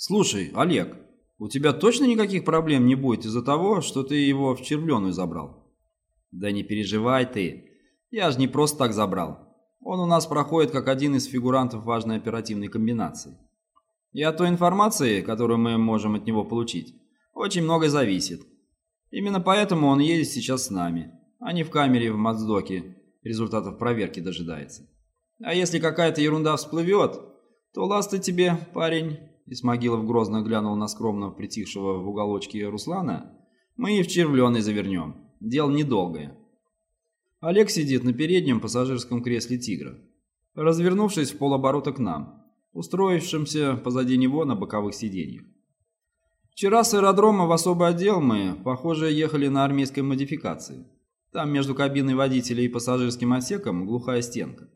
Слушай, Олег, у тебя точно никаких проблем не будет из-за того, что ты его в червленую забрал? Да не переживай ты, я же не просто так забрал. Он у нас проходит как один из фигурантов важной оперативной комбинации. И от той информации, которую мы можем от него получить, очень многое зависит. Именно поэтому он едет сейчас с нами, а не в камере в Мацдоке, результатов проверки дожидается. А если какая-то ерунда всплывет, то ласты тебе, парень, Исмагилов грозно глянул на скромно притихшего в уголочке Руслана, мы и в червленый завернем. Дело недолгое. Олег сидит на переднем пассажирском кресле «Тигра», развернувшись в полоборота к нам, устроившимся позади него на боковых сиденьях. Вчера с аэродрома в особый отдел мы, похоже, ехали на армейской модификации. Там между кабиной водителя и пассажирским отсеком глухая стенка.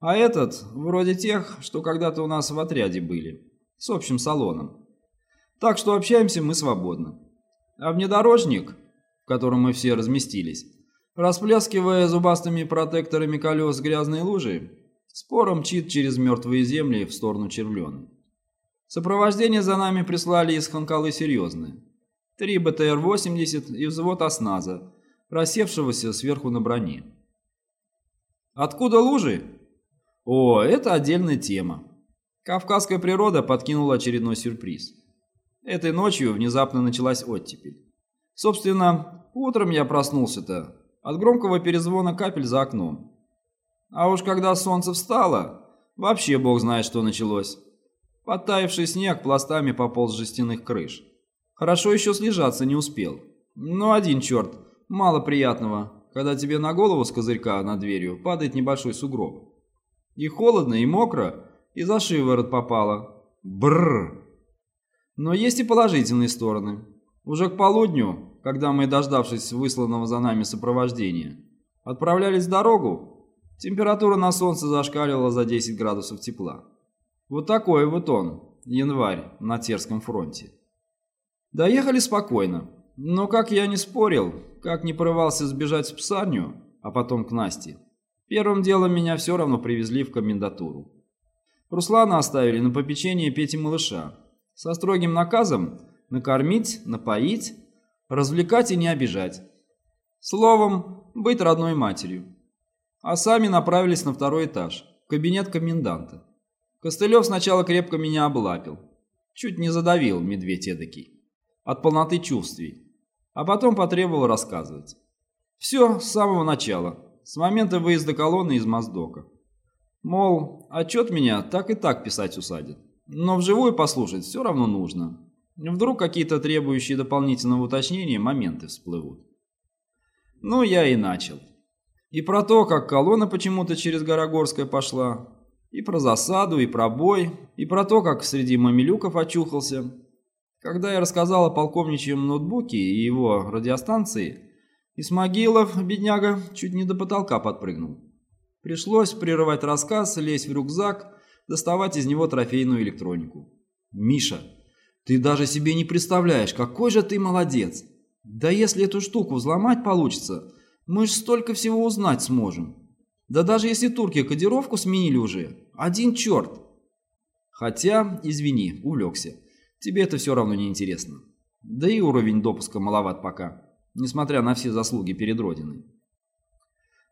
А этот, вроде тех, что когда-то у нас в отряде были, с общим салоном. Так что общаемся мы свободно. А внедорожник, в котором мы все разместились, расплескивая зубастыми протекторами колес грязные лужи, спором мчит через мертвые земли в сторону Червленой. Сопровождение за нами прислали из Ханкалы серьезное. Три БТР-80 и взвод осназа, рассевшегося сверху на броне. Откуда лужи? О, это отдельная тема. Кавказская природа подкинула очередной сюрприз. Этой ночью внезапно началась оттепель. Собственно, утром я проснулся-то от громкого перезвона капель за окном. А уж когда солнце встало, вообще бог знает, что началось. Подтаявший снег пластами пополз с жестяных крыш. Хорошо еще слежаться не успел. Но один черт, мало приятного, когда тебе на голову с козырька над дверью падает небольшой сугроб. И холодно, и мокро, и за шиворот попало. Бррр. Но есть и положительные стороны. Уже к полудню, когда мы, дождавшись высланного за нами сопровождения, отправлялись в дорогу, температура на солнце зашкаливала за 10 градусов тепла. Вот такой вот он, январь, на Терском фронте. Доехали спокойно, но как я не спорил, как не порывался сбежать в псарню, а потом к Насте, первым делом меня все равно привезли в комендатуру. Руслана оставили на попечение Пети малыша, со строгим наказом накормить, напоить, развлекать и не обижать. Словом, быть родной матерью. А сами направились на второй этаж, в кабинет коменданта. Костылев сначала крепко меня облапил. Чуть не задавил медведь эдакий. От полноты чувствий. А потом потребовал рассказывать. Все с самого начала, с момента выезда колонны из Моздока. Мол, отчет меня так и так писать усадит. Но вживую послушать все равно нужно. Вдруг какие-то требующие дополнительного уточнения моменты всплывут. Ну, я и начал. И про то, как колонна почему-то через Горогорское пошла, и про засаду, и про бой, и про то, как среди мамилюков очухался. Когда я рассказал о полковничьем ноутбуке и его радиостанции, Исмагилов, бедняга, чуть не до потолка подпрыгнул. Пришлось прерывать рассказ, лезть в рюкзак, доставать из него трофейную электронику. «Миша, ты даже себе не представляешь, какой же ты молодец! Да если эту штуку взломать получится, мы ж столько всего узнать сможем. Да даже если турки кодировку сменили уже, один черт!» Хотя, извини, увлекся. Тебе это все равно не интересно. Да и уровень допуска маловат пока, несмотря на все заслуги перед Родиной.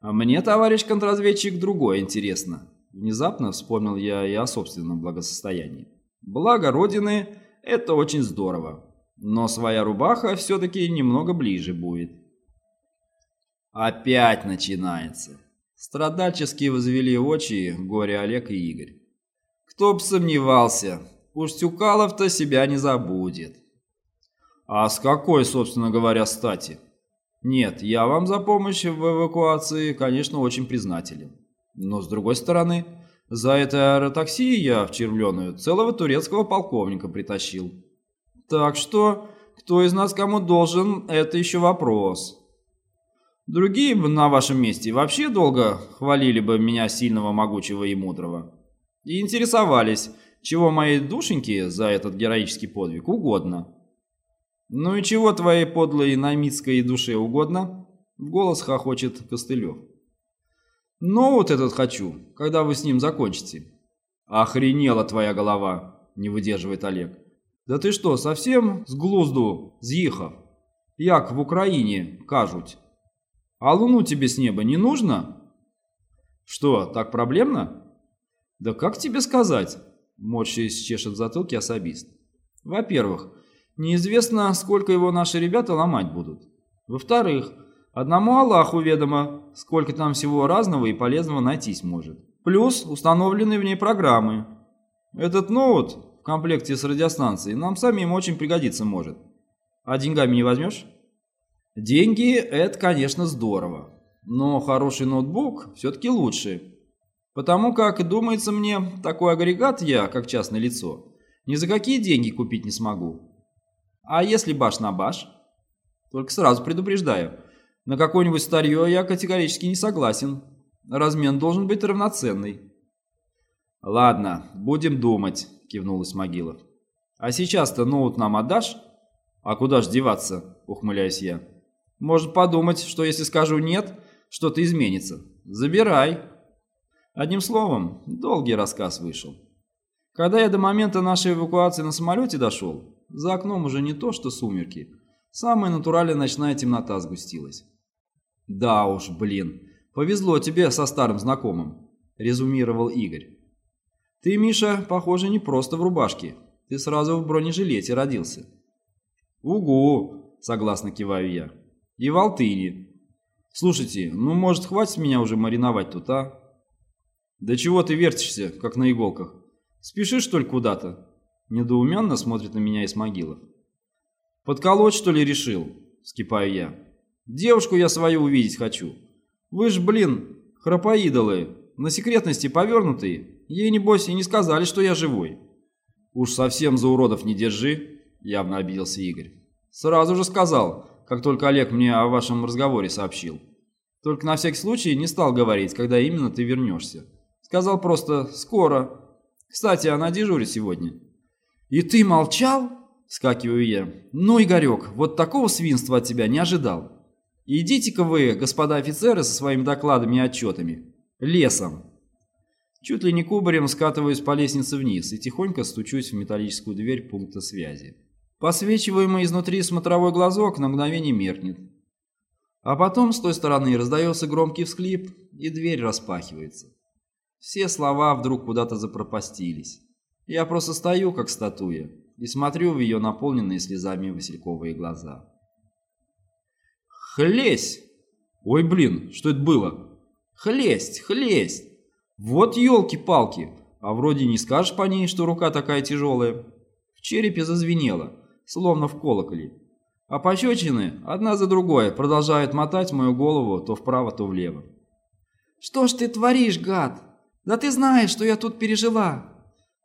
А мне, товарищ контрразведчик, другое интересно. Внезапно вспомнил я и о собственном благосостоянии. Благо Родины – это очень здорово. Но своя рубаха все-таки немного ближе будет. Опять начинается. Страдальчески возвели очи горе Олег и Игорь. Кто б сомневался, уж Тюкалов-то себя не забудет. А с какой, собственно говоря, стати? Нет, я вам за помощь в эвакуации, конечно, очень признателен. Но с другой стороны, за это аэротакси я в Червленую целого турецкого полковника притащил. Так что, кто из нас кому должен, это еще вопрос. Другие бы на вашем месте вообще долго хвалили бы меня сильного, могучего и мудрого. И интересовались, чего моей душеньке за этот героический подвиг угодно. «Ну и чего твоей подлой наймитской душе угодно?» В голос хохочет Костылев. «Ну вот этот хочу, когда вы с ним закончите». «Охренела твоя голова!» – не выдерживает Олег. Да ты что, совсем с глузду з'їхав? Як в Украине кажуть? А луну тебе с неба не нужно? Что, так проблемно? Да как тебе сказать? Морщись чешет в затылке особист. Во-первых, неизвестно, сколько его наши ребята ломать будут. Во-вторых, одному Аллаху ведомо, сколько там всего разного и полезного найтись может. Плюс установленные в ней программы. Этот ноут в комплекте с радиостанцией нам самим очень пригодиться может. А деньгами не возьмешь? Деньги – это, конечно, здорово. Но хороший ноутбук все-таки лучше. Потому как, думается мне, такой агрегат я, как частное лицо, ни за какие деньги купить не смогу. А если баш на баш? Только сразу предупреждаю, на какое-нибудь старье я категорически не согласен. Размен должен быть равноценный. «Ладно, будем думать», — кивнул Исмагилов. «А сейчас-то ноут нам отдашь?» «А куда ж деваться?» — ухмыляюсь я. «Может подумать, что если скажу «нет», что-то изменится. Забирай». Одним словом, долгий рассказ вышел. Когда я до момента нашей эвакуации на самолете дошел, за окном уже не то что сумерки, самая натуральная ночная темнота сгустилась. «Да уж, блин, повезло тебе со старым знакомым», — резюмировал Игорь. «Ты, Миша, похоже, не просто в рубашке, ты сразу в бронежилете родился». «Угу», — согласно киваю я. «И в Алтыне. Слушайте, ну, может, хватит меня уже мариновать тут, а?» «Да чего ты вертишься, как на иголках? Спешишь, что ли, куда-то?» Недоуменно смотрит на меня из могилов. «Подколоть, что ли, решил?» — скипаю я. «Девушку я свою увидеть хочу. Вы ж, блин, храпоидолы, на секретности повернутые. Ей, небось, и не сказали, что я живой». «Уж совсем за уродов не держи», — явно обиделся Игорь. «Сразу же сказал, как только Олег мне о вашем разговоре сообщил. Только на всякий случай не стал говорить, когда именно ты вернешься. Сказал просто «скоро». Кстати, она дежурит сегодня. «И ты молчал?» – скакиваю я. «Ну, Игорек, вот такого свинства от тебя не ожидал. Идите-ка вы, господа офицеры, со своими докладами и отчетами. Лесом!» Чуть ли не кубарем скатываюсь по лестнице вниз и тихонько стучусь в металлическую дверь пункта связи. Посвечиваемый изнутри смотровой глазок на мгновение меркнет. А потом с той стороны раздается громкий всклип, и дверь распахивается. Все слова вдруг куда-то запропастились. Я просто стою, как статуя, и смотрю в ее наполненные слезами васильковые глаза. «Хлесть! Ой, блин, что это было? Хлесть, хлесть! Вот елки-палки! А вроде не скажешь по ней, что рука такая тяжелая. В черепе зазвенело, словно в колоколе. А пощечины, одна за другой, продолжают мотать мою голову то вправо, то влево. «Что ж ты творишь, гад? Да ты знаешь, что я тут пережила!»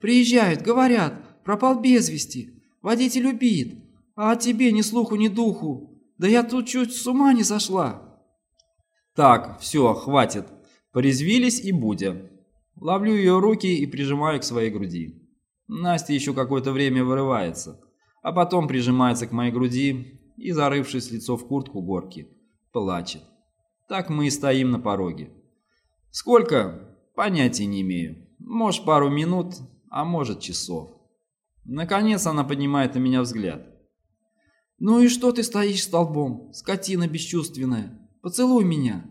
Приезжают, говорят, пропал без вести, водитель убит, а о тебе ни слуху, ни духу. Да я тут чуть с ума не сошла. Так, все, хватит. Порезвились и будя. Ловлю ее руки и прижимаю к своей груди. Настя еще какое-то время вырывается, а потом прижимается к моей груди и, зарывшись лицо в куртку горки, плачет. Так мы и стоим на пороге. Сколько? Понятия не имею. Может, пару минут, а может часов. Наконец она поднимает на меня взгляд. «Ну и что ты стоишь столбом, скотина бесчувственная? Поцелуй меня!»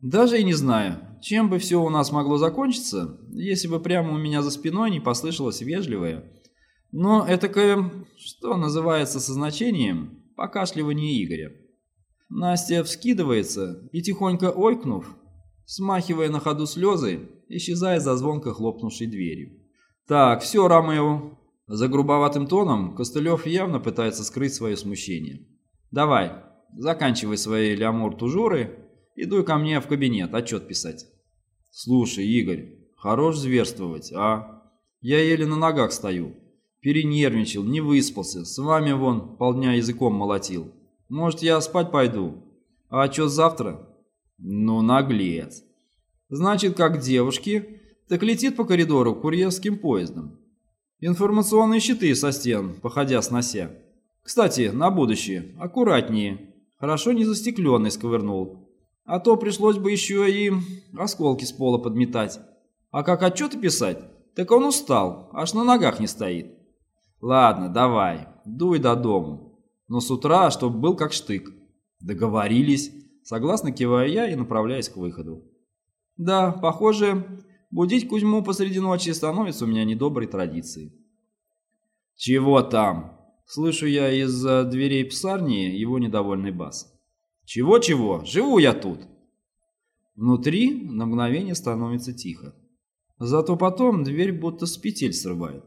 Даже и не знаю, чем бы все у нас могло закончиться, если бы прямо у меня за спиной не послышалось вежливое, но этакое, что называется со значением, покашливание Игоря. Настя вскидывается и, тихонько ойкнув, смахивая на ходу слезы, исчезая за звонко хлопнувшей дверью. «Так, все, Ромео». За грубоватым тоном Костылев явно пытается скрыть свое смущение. «Давай, заканчивай свои лямур-тужуры и дуй ко мне в кабинет отчет писать». «Слушай, Игорь, хорош зверствовать, а? Я еле на ногах стою. Перенервничал, не выспался, с вами вон полдня языком молотил. Может, я спать пойду? А отчет завтра?» «Ну, наглец». Значит, как девушки, так летит по коридору курьерским поездом. Информационные щиты со стен, походя снося. Кстати, на будущее, аккуратнее. Хорошо не застекленный сковырнул. А то пришлось бы еще и осколки с пола подметать. А как отчеты писать, так он устал, аж на ногах не стоит. Ладно, давай, дуй до дому. Но с утра, чтоб был как штык. Договорились. Согласно киваю я и направляюсь к выходу. Да, похоже, будить Кузьму посреди ночи становится у меня недоброй традицией. «Чего там?» Слышу я из-за дверей псарни его недовольный бас. «Чего-чего? Живу я тут!» Внутри на мгновение становится тихо. Зато потом дверь будто с петель срывает.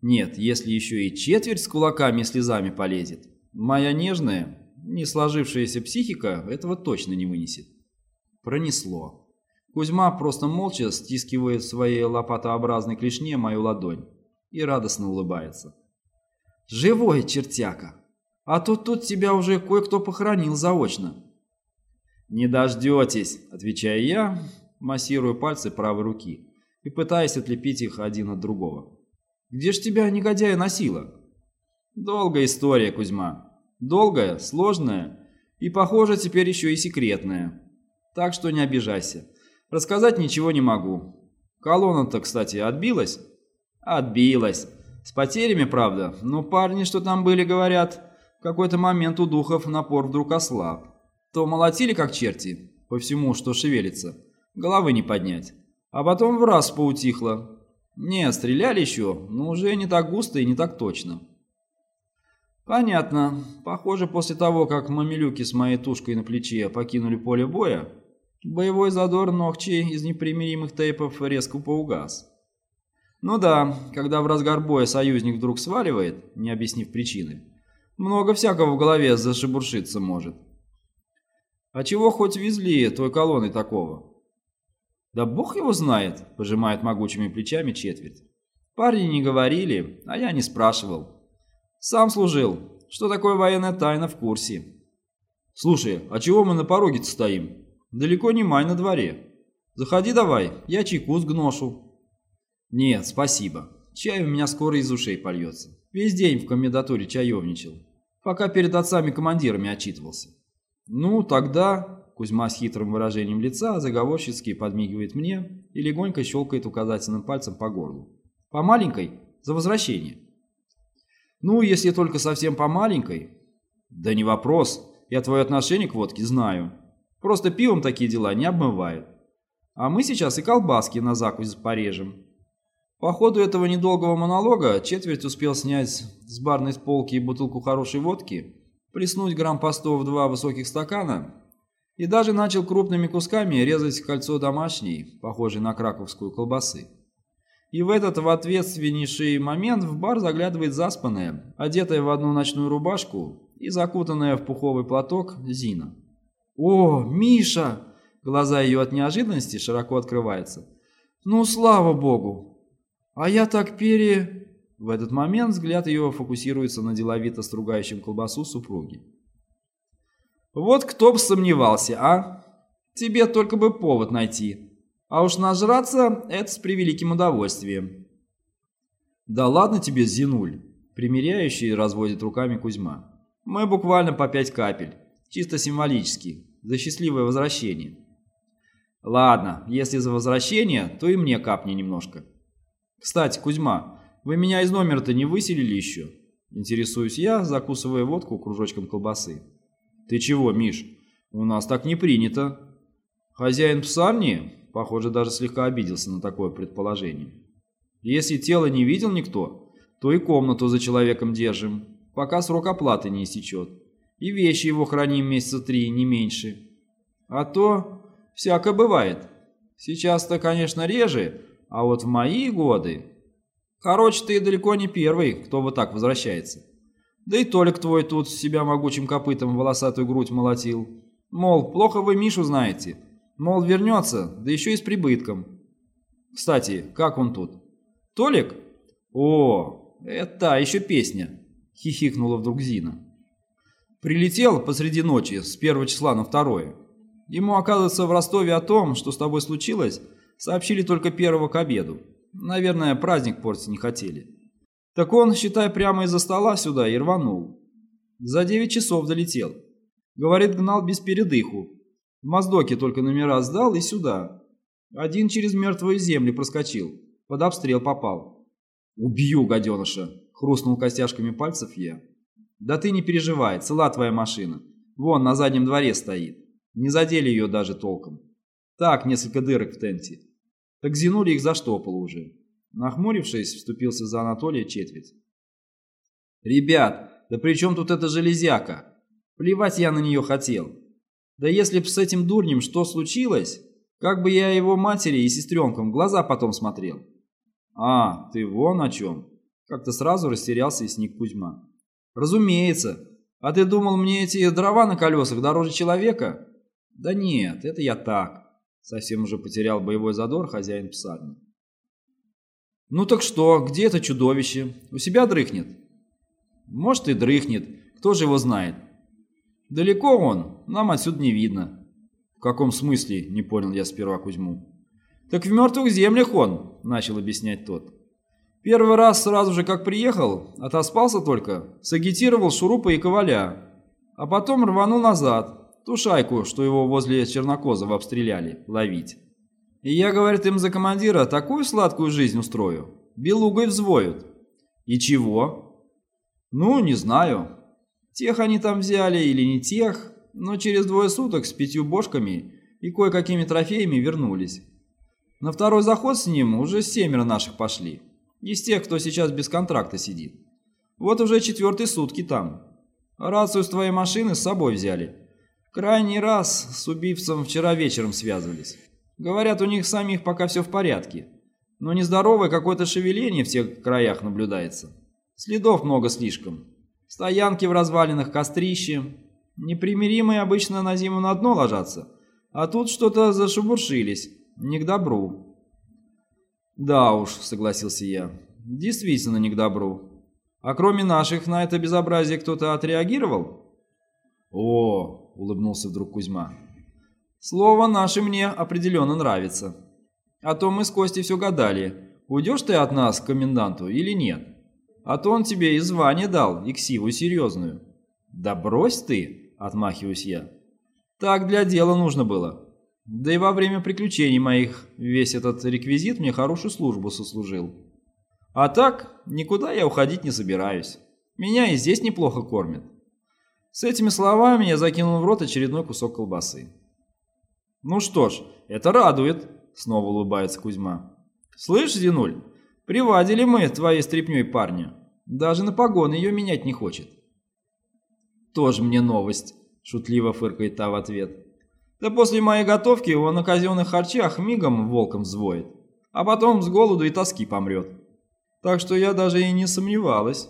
Нет, если еще и четверть с кулаками и слезами полезет, моя нежная, не сложившаяся психика этого точно не вынесет. Пронесло. Кузьма просто молча стискивает своей лопатообразной клешне мою ладонь и радостно улыбается. «Живой, чертяка! А тут тут тебя уже кое-кто похоронил заочно». «Не дождетесь», — отвечаю я, массирую пальцы правой руки и пытаясь отлепить их один от другого. «Где ж тебя, негодяя, носило?» «Долгая история, Кузьма. Долгая, сложная и, похоже, теперь еще и секретная. Так что не обижайся. Рассказать ничего не могу. Колонна-то, кстати, отбилась?» «Отбилась. С потерями, правда, но парни, что там были, говорят, в какой-то момент у духов напор вдруг ослаб. То молотили как черти по всему, что шевелится, головы не поднять, а потом в раз поутихло. Не, стреляли еще, но уже не так густо и не так точно. Понятно. Похоже, после того, как мамилюки с моей тушкой на плече покинули поле боя, боевой задор Ногчи из непримиримых тейпов резко поугас. Ну да, когда в разгар боя союзник вдруг сваливает, не объяснив причины, много всякого в голове зашебуршиться может. А чего хоть везли той колонной такого? Да бог его знает, пожимает могучими плечами четверть. Парни не говорили, а я не спрашивал. Сам служил. Что такое военная тайна в курсе. Слушай, а чего мы на пороге стоим? Далеко не май на дворе. Заходи давай, я чайку сгношу. Нет, спасибо. Чай у меня скоро из ушей польется. Весь день в комендатуре чаевничал, пока перед отцами-командирами отчитывался. Ну, тогда Кузьма с хитрым выражением лица заговорщицки подмигивает мне и легонько щелкает указательным пальцем по горлу. По маленькой? За возвращение. Ну, если только совсем по маленькой. Да не вопрос. Я твое отношение к водке знаю. Просто пивом такие дела не обмывают. А мы сейчас и колбаски на закусь порежем. По ходу этого недолгого монолога четверть успел снять с барной полки бутылку хорошей водки, плеснуть грамм по сто в два высоких стакана и даже начал крупными кусками резать кольцо домашней, похожей на краковскую колбасы. И в этот в ответственнейший момент в бар заглядывает заспанная, одетая в одну ночную рубашку и закутанная в пуховый платок Зина. «О, Миша!» Глаза ее от неожиданности широко открываются. «Ну, слава богу! А я так пере...» В этот момент взгляд ее фокусируется на деловито стругающем колбасу супруги. Вот кто бы сомневался, а? Тебе только бы повод найти. А уж нажраться – это с превеликим удовольствием. Да ладно тебе, Зинуль, примиряющий разводит руками Кузьма. Мы буквально по пять капель, чисто символически, за счастливое возвращение. Ладно, если за возвращение, то и мне капни немножко. Кстати, Кузьма, вы меня из номера-то не выселили еще? Интересуюсь я, закусывая водку кружочком колбасы. «Ты чего, Миш? У нас так не принято». Хозяин псарни, похоже, даже слегка обиделся на такое предположение. «Если тело не видел никто, то и комнату за человеком держим, пока срок оплаты не истечет. И вещи его храним месяца три, не меньше. А то всякое бывает. Сейчас-то, конечно, реже, а вот в мои годы... Короче, ты далеко не первый, кто вот так возвращается. Да и Толик твой тут себя могучим копытом волосатую грудь молотил. Мол, плохо вы Мишу знаете. Мол, вернется, да еще и с прибытком. Кстати, как он тут? Толик? О, это еще песня, хихикнула вдруг Зина. Прилетел посреди ночи, с первого числа на второе. Ему, оказывается, в Ростове о том, что с тобой случилось, сообщили только первого к обеду. Наверное, праздник портить не хотели. Так он, считай, прямо из-за стола сюда и рванул. За девять часов долетел. Говорит, гнал без передыху. В Моздоке только номера сдал и сюда. Один через мертвые земли проскочил. Под обстрел попал. «Убью, гаденыша!» — хрустнул костяшками пальцев я. «Да ты не переживай, цела твоя машина. Вон, на заднем дворе стоит. Не задели ее даже толком. Так, несколько дырок в тенте. Так зянули их заштопало уже». Нахмурившись, вступился за Анатолия четверть. «Ребят, да при чем тут эта железяка? Плевать я на нее хотел. Да если б с этим дурнем что случилось, как бы я его матери и сестренкам глаза потом смотрел». «А, ты вон о чем?» Как-то сразу растерялся и сник Кузьма. «Разумеется. А ты думал, мне эти дрова на колесах дороже человека?» «Да нет, это я так». Совсем уже потерял боевой задор хозяин псарни. «Ну так что, где это чудовище? У себя дрыхнет?» «Может и дрыхнет, кто же его знает?» «Далеко он, нам отсюда не видно». «В каком смысле?» – не понял я сперва Кузьму. «Так в мертвых землях он», – начал объяснять тот. Первый раз сразу же как приехал, отоспался только, сагитировал Шурупа и Коваля, а потом рванул назад, ту шайку, что его возле Чернокозова обстреляли, ловить. И я, говорит, им за командира такую сладкую жизнь устрою, белугой взвоют. И чего? Ну, не знаю. Тех они там взяли или не тех, но через двое суток с пятью бошками и кое-какими трофеями вернулись. На второй заход с ним уже семеро наших пошли. Из тех, кто сейчас без контракта сидит. Вот уже четвертые сутки там. Рацию с твоей машины с собой взяли. Крайний раз с убийцем вчера вечером связывались. Говорят, у них самих пока все в порядке. Но нездоровое какое-то шевеление в тех краях наблюдается. Следов много слишком. Стоянки в развалинах, кострище. Непримиримые обычно на зиму на дно ложатся. А тут что-то зашебуршились. Не к добру. «Да уж», — согласился я, — «действительно не к добру. А кроме наших на это безобразие кто-то отреагировал?» «О», — улыбнулся вдруг Кузьма, — «слово наше мне определенно нравится. А то мы с Костей все гадали, уйдешь ты от нас к коменданту или нет. А то он тебе и звание дал, и ксиву серьезную». «Да брось ты», — отмахиваюсь я. «Так для дела нужно было. Да и во время приключений моих весь этот реквизит мне хорошую службу сослужил. А так, никуда я уходить не собираюсь. Меня и здесь неплохо кормят. С этими словами я закинул в рот очередной кусок колбасы. «Ну что ж, это радует», — снова улыбается Кузьма. «Слышь, Зинуль, привадили мы твоей стряпнёй парня. Даже на погоны ее менять не хочет». «Тоже мне новость», — шутливо фыркает та в ответ. Да после моей готовки его на казенных харчах мигом волком взвоет, а потом с голоду и тоски помрет. Так что я даже и не сомневалась.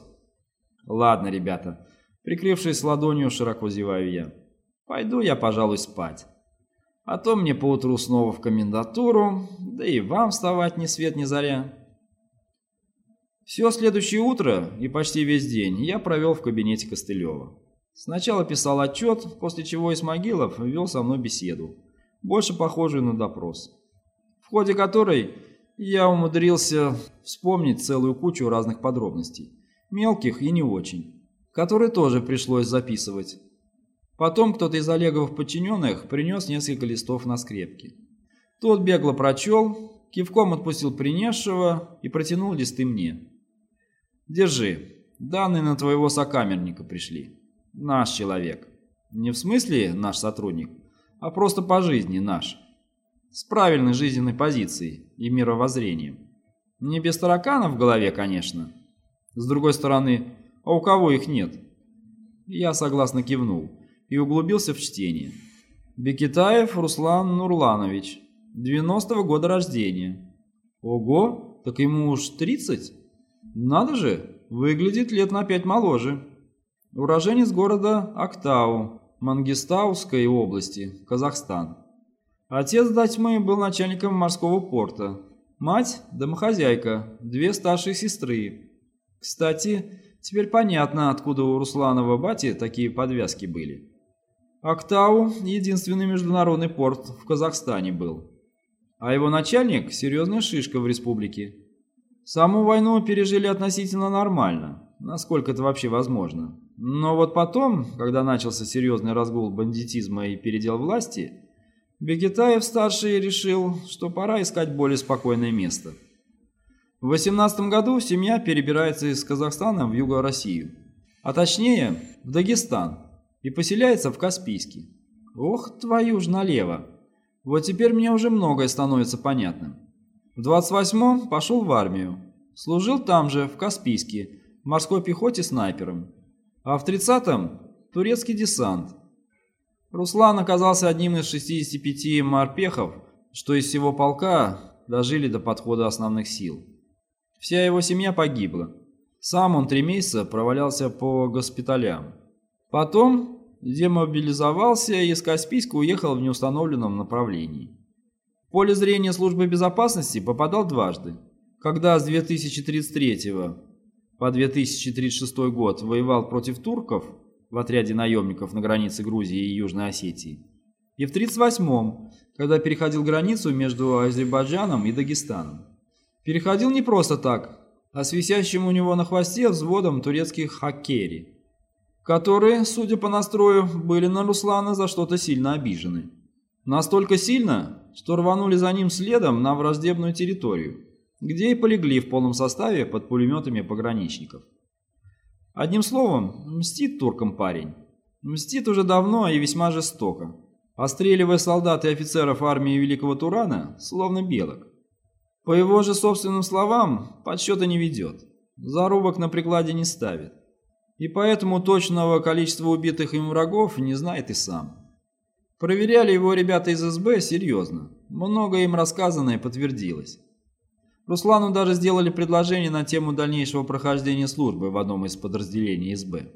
Ладно, ребята, прикрывшись ладонью, широко зеваю я. Пойду я, пожалуй, спать. А то мне поутру снова в комендатуру, да и вам вставать ни свет ни заря. Все следующее утро и почти весь день я провел в кабинете Костылева. Сначала писал отчет, после чего Исмагилов вел со мной беседу, больше похожую на допрос, в ходе которой я умудрился вспомнить целую кучу разных подробностей, мелких и не очень, которые тоже пришлось записывать. Потом кто-то из Олеговых подчиненных принес несколько листов на скрепке. Тот бегло прочел, кивком отпустил принесшего и протянул листы мне. «Держи, данные на твоего сокамерника пришли». Наш человек. Не в смысле наш сотрудник, а просто по жизни наш. С правильной жизненной позицией и мировоззрением. Не без тараканов в голове, конечно. С другой стороны, а у кого их нет? Я согласно кивнул и углубился в чтение. Бекетаев Руслан Нурланович, 90-го года рождения. Ого, так ему уж 30? Надо же, выглядит лет на пять моложе. Уроженец города Актау, Мангистауской области, Казахстан. Отец Датьмы был начальником морского порта. Мать – домохозяйка, две старшие сестры. Кстати, теперь понятно, откуда у Русланова бати такие подвязки были. Актау – единственный международный порт в Казахстане был. А его начальник – серьезная шишка в республике. Саму войну пережили относительно нормально, насколько это вообще возможно. Но вот потом, когда начался серьезный разгул бандитизма и передел власти, Бегетаев-старший решил, что пора искать более спокойное место. В 18 году семья перебирается из Казахстана в Юго-Россию, а точнее в Дагестан, и поселяется в Каспийске. Ох, твою ж налево! Вот теперь мне уже многое становится понятным. В 28-м пошел в армию, служил там же, в Каспийске, морской пехоте снайпером. А в 30-м турецкий десант. Руслан оказался одним из 65 морпехов, что из всего полка дожили до подхода основных сил. Вся его семья погибла. Сам он три месяца провалялся по госпиталям. Потом демобилизовался и из Каспийска уехал в неустановленном направлении. В поле зрения службы безопасности попадал дважды. Когда с 2033 по 2036 год воевал против турков в отряде наемников на границе Грузии и Южной Осетии. И в 1938 когда переходил границу между Азербайджаном и Дагестаном. Переходил не просто так, а с висящим у него на хвосте взводом турецких хакери, которые, судя по настрою, были на Руслана за что-то сильно обижены. Настолько сильно, что рванули за ним следом на враждебную территорию, где и полегли в полном составе под пулеметами пограничников. Одним словом, мстит туркам парень. Мстит уже давно и весьма жестоко постреливая солдат и офицеров армии Великого Турана, словно белок. По его же собственным словам, подсчета не ведет, зарубок на прикладе не ставит, и поэтому точного количества убитых им врагов не знает и сам. Проверяли его ребята из СБ серьезно, многое им рассказанное подтвердилось. Руслану даже сделали предложение на тему дальнейшего прохождения службы в одном из подразделений СБ.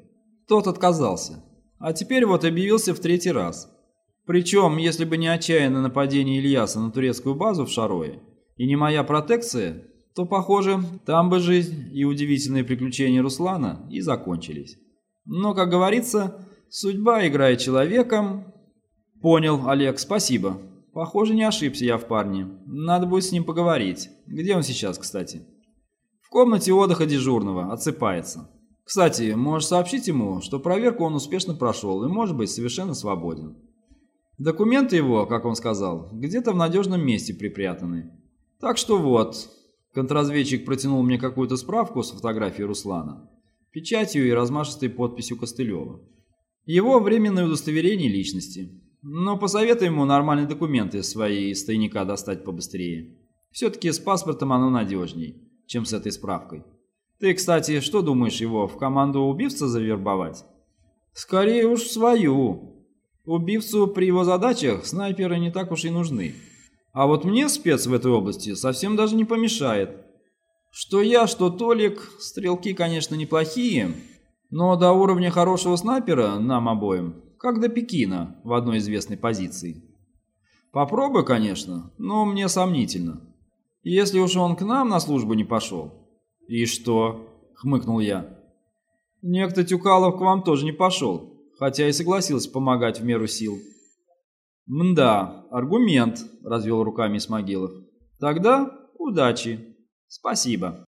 Тот отказался, а теперь вот объявился в третий раз – причем, если бы не отчаянное нападение Ильяса на турецкую базу в Шарое и не моя протекция, то, похоже, там бы жизнь и удивительные приключения Руслана и закончились. Но, как говорится, судьба играет человеком. Понял, Олег, спасибо. Похоже, не ошибся я в парне. Надо будет с ним поговорить. Где он сейчас, кстати? В комнате отдыха дежурного, отсыпается. Кстати, можешь сообщить ему, что проверку он успешно прошел и может быть совершенно свободен. Документы его, как он сказал, где-то в надежном месте припрятаны. Так что вот, контрразведчик протянул мне какую-то справку с фотографией Руслана, печатью и размашистой подписью Костылева. Его временное удостоверение личности. Но посоветуй ему нормальные документы свои из тайника достать побыстрее. Все-таки с паспортом оно надежней, чем с этой справкой. Ты, кстати, что думаешь его в команду убивца завербовать? Скорее уж свою, Убивцу при его задачах снайперы не так уж и нужны. А вот мне спец в этой области совсем даже не помешает. Что я, что Толик, стрелки, конечно, неплохие, но до уровня хорошего снайпера нам обоим, как до Пекина в одной известной позиции. Попробуй, конечно, но мне сомнительно. Если уж он к нам на службу не пошел. И что? Хмыкнул я. Некто Тюкалов к вам тоже не пошел хотя и согласился помогать в меру сил. «Мда, аргумент», — развел руками Исмагилов. «Тогда удачи. Спасибо».